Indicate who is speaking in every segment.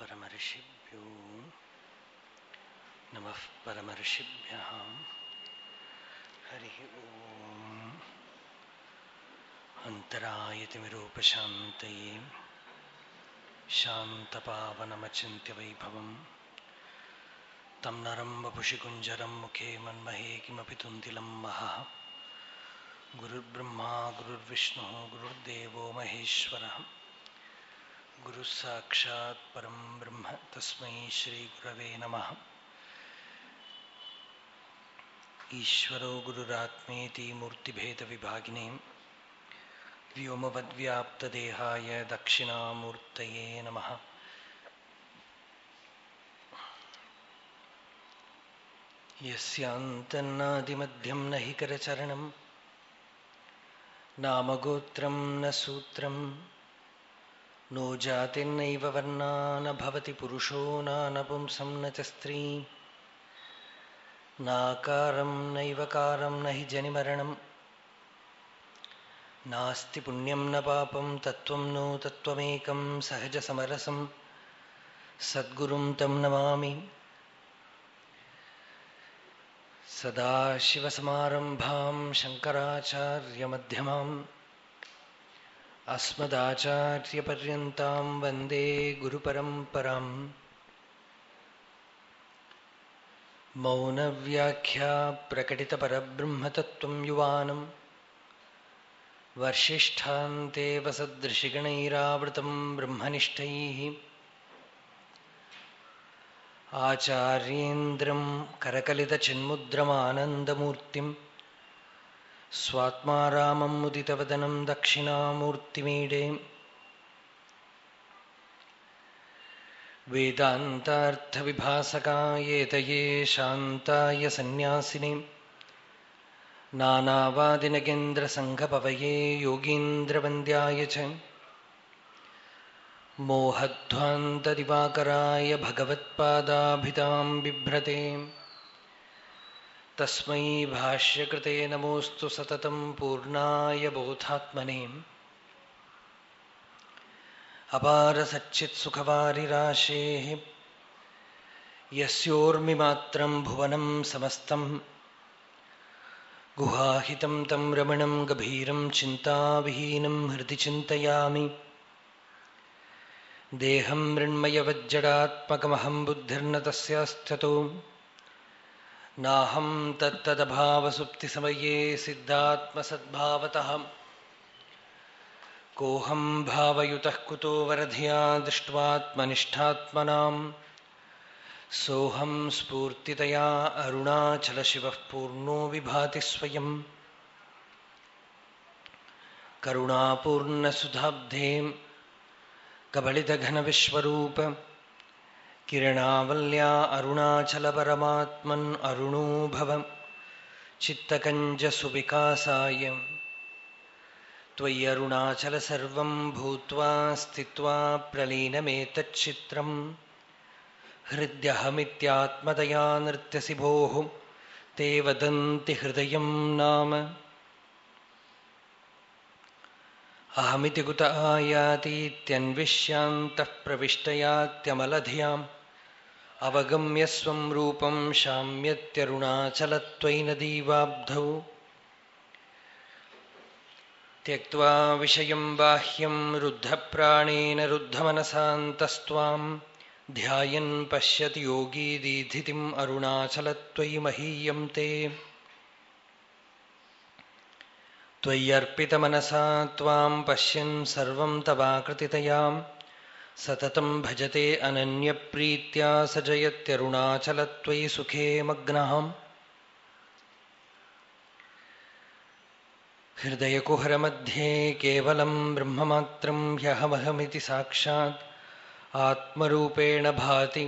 Speaker 1: परमर्षिभ्यो नमः परमर्षिभ्यः हरिः ॐ अन्तरायतिमिरूपशान्तये शान्तपावनमचिन्त्यवैभवं। तं नरं वपुषि कुञ्जरं मुखे मन्महे किमपि तुन्तिलं महः। गुरुर्ब्रह्मा, गुरुर्विष्णुः, गुरुर्देवो महेश्वरः। गुरुः साक्षात् परं ब्रह्म तस्मै श्रीगुरवे नमः। ईश्वरो गुरुरात्मेति मूर्तिभेदविभागिने व्योमवद्व्याप्तदेहाय दक्षिणामूर्तये नमः। यस्यान्तन्नादिमध्यं न हि करचरणं, नामगोत्रं न नो जातिर्नैव वर्णा न भवति पुरुषो नानपुंसं न स्त्री। नाकारं नैवकारं न जनिमरणं। नास्ति पुण्यं न पापं, तत्त्वं नो तत्त्वमेकं सहजसमरसं सद्गुरुं तं नमामि। सदाशिवसमारम्भां शङ्कराचार्यमध्यमाम्। अस्मदाचार्यपर्यन्तां वंदे गुरुपरम्पराम्। मौनव्याख्या प्रकटितपरब्रह्मतत्त्वं युवानं। वर्षिष्ठान्ते वसदृशिगणैरावृतं ब्रह्मनिष्ठैः। आचार्येन्द्रं करकलितचिन्मुद्रमानन्दमूर्तिं സ്വാത്മാരാമം മുദിതവദനം ദക്ഷിണാമൂർത്തിമീഡേ വേദാന്താർത്ഥവിഭാസകായേതയേ ശാന്തായ സന്യാസിനെ. നാനാവാദിനകേന്ദ്രസംഘപവയേ യോഗീന്ദ്രവന്ദ്യായ ച. മോഹധ്വാന്തദിവാകരായ ഭഗവത്പാദാഭിതാം ബിഭ്രതേ. तस्मै भाष्यकृते नमोऽस्तु सततं पूर्णाय बोधात्मने। अपारसच्चित्सुखवारिराशेः यस्योर्मिमात्रं भुवनं समस्तं। गुहाहितं तं रमणं गभीरं चिन्ताविहीनं हृदि चिन्तयामि। देहं मृण्मयवज्जडात्मकमहं बुद्धिर्न तस्यास्थतो नाहं तत्तदभावसुप्तिसमये सिद्धात्मसद्भावतः। कोऽहं भावयुतः कुतो वरधिया दृष्ट्वात्मनिष्ठात्मनां सोऽहं स्फूर्तितया अरुणाचलशिवः पूर्णो विभाति स्वयं करुणापूर्णसुधाब्धे कबलितघनविश्वरूप। किरणावल्या अरुणाचलपरमात्मन् अरुणो भव चित्तकञ्जसुविकासाय। त्वय्यरुणाचलसर्वं भूत्वा स्थित्वा प्रलीनमेतच्चित्रं हृद्यहमित्यात्मतया नृत्यसि भोः। ते वदन्ति हृदयं नाम। अहमिति कुत आयातीत्यन्विष्यान्तः प्रविष्टयात्यमलधियाम्। अवगम्य स्वं रूपं शाम्यत्यरुणाचलत्वयि नदीवाब्धौ त्यक्त्वा विषयं बाह्यं रुद्धप्राणेन रुद्धमनसान्तस्त्वां ध्यायन् पश्यति योगी दीधितिम् अरुणाचलत्वयि महीयं ते। त्वय्यर्पितमनसा त्वां पश्यन् सर्वं तवाकृतितयां सततं भजते अनन्यप्रीत्या स जयत्यरुणाचलत्वयि सुखे मग्नः हृदयकुहरमध्ये केवलं ब्रह्ममात्रं ह्यहमहमिति साक्षात्। आत्मरूपेण भाति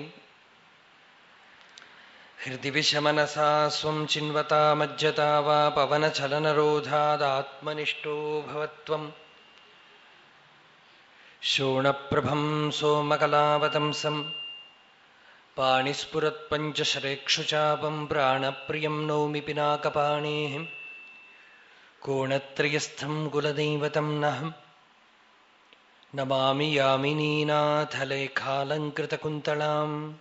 Speaker 1: हृदि विषमनसा स्वं चिन्वता मज्जता वा पवनचलनरोधादात्मनिष्ठो भवत्वम् शोणप्रभं सोमकलावतंसं पाणिस्फुरत्पञ्चशरेक्षुचापं प्राणप्रियं नौमि पिनाकपाणेः। कोणत्रयस्थं कुलदैवतं नः नमामि यामिनीनाथलेखालङ्कृतकुन्तलाम्।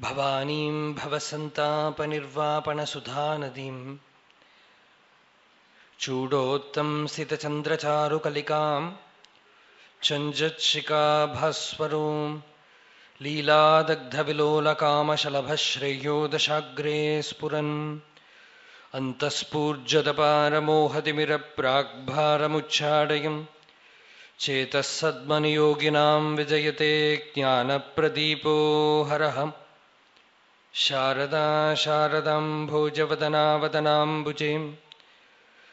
Speaker 1: भवानीं भवसन्तापनिर्वापणसुधानदीम्। चूडोत्तंसितचन्द्रचारुकलिकाम् चञ्जत्शिकाभास्वरो लीलादग्धविलोलकामशलभश्रेयो दशाग्रे स्फुरन्। अन्तःस्फूर्जदपारमोहतिमिरप्राग्भारमुच्चाडयम् चेतः सद्मनियोगिनां विजयते ज्ञानप्रदीपो हरः। शारदा शारदाम्भोजवदनावदनाम्बुजेम्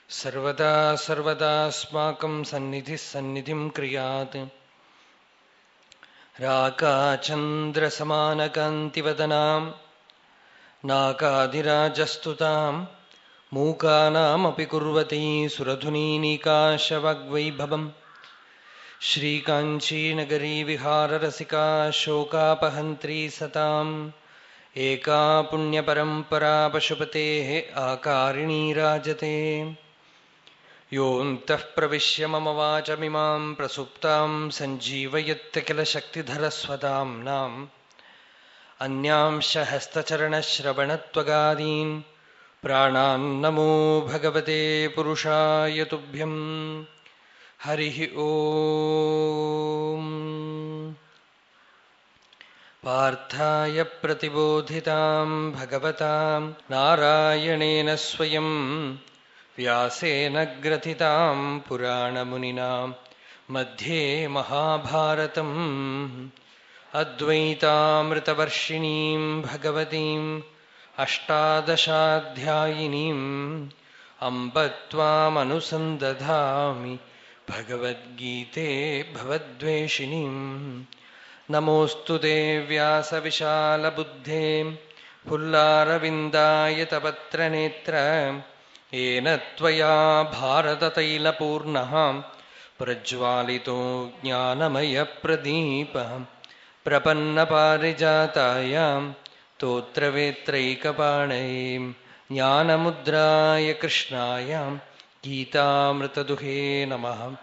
Speaker 1: सर्वदा सर्वदास्माकं सन्निधिः सन्निधिं क्रियात्। राकाचन्द्रसमानकान्तिवदनां नाकाधिराजस्तुतां मूकानामपि कुर्वती सुरधुनीनिकाशवग्वैभवम्। श्रीकाञ्चीनगरी विहाररसिका शोकापहन्त्री एका पुण्यपरम्परा पशुपतेः आकारिणी राजते। योऽन्तः प्रविश्य मम वाचमिमां प्रसुप्तां सञ्जीवयत्यखिलशक्तिधरस्वदाम्नाम् अन्यांश हस्तचरणश्रवणत्वगादीन् प्राणान्नमो भगवते पुरुषाय तुभ्यम्। हरिः ॐ पार्थाय प्रतिबोधितां भगवतां नारायणेन स्वयं व्यासेन ग्रथितां पुराणमुनिना मध्ये महाभारतम् अद्वैतामृतवर्षिणीं भगवतीम् अष्टादशाध्यायिनीम् अम्ब त्वामनुसन्दधामि भगवद्गीते भवद्वेषिणीम् नमोऽस्तु ते व्यासविशालबुद्धे। पुल्लारविन्दायतपत्रनेत्र येन त्वया भारततैलपूर्णः। प्रज्वालितो ज्ञानमयप्रदीपः। प्रपन्नपारिजाताय तोत्रवेत्रैकपाणये ज्ञानमुद्राय कृष्णाय गीतामृतदुहे नमः।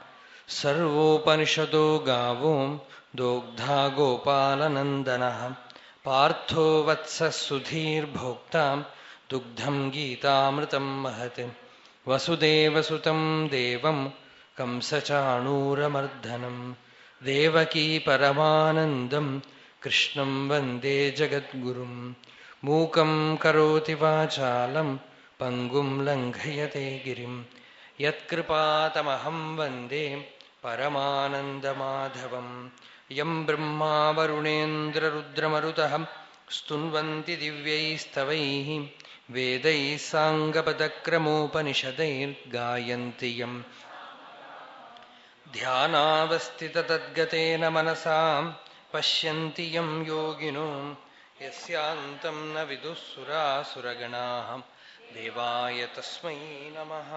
Speaker 1: सर्वोपनिषदो गावो दोग्धा गोपालनन्दनः पार्थो वत्सः सुधीर्भोक्ता दुग्धं गीतामृतं महत् वसुदेवसुतं देवं कंसचाणूरमर्दनं देवकी परमानन्दं कृष्णं वन्दे जगद्गुरुं मूकं करोति वाचालं पङ्गुं लङ्घयते गिरिं यत्कृपातमहं वन्दे परमानन्दमाधवं യം ബ്രഹ്മാ വരുണേന്ദ്രരുദ്രമരുതഃ സ്തുവന്തി ദിവ്യൈസ്തവൈ വേദൈ സാംഗപദക്രമോപനിഷദൈർഗായന്തി യം ധ്യാനാവസ്ഥിതതദ്ഗതേന മനസാ പശ്യന്തി യം യോഗിനോ യസ്യാന്തം ന വിദുസുരാസുരഗണാ ദേവായ തസ്മൈ നമഃ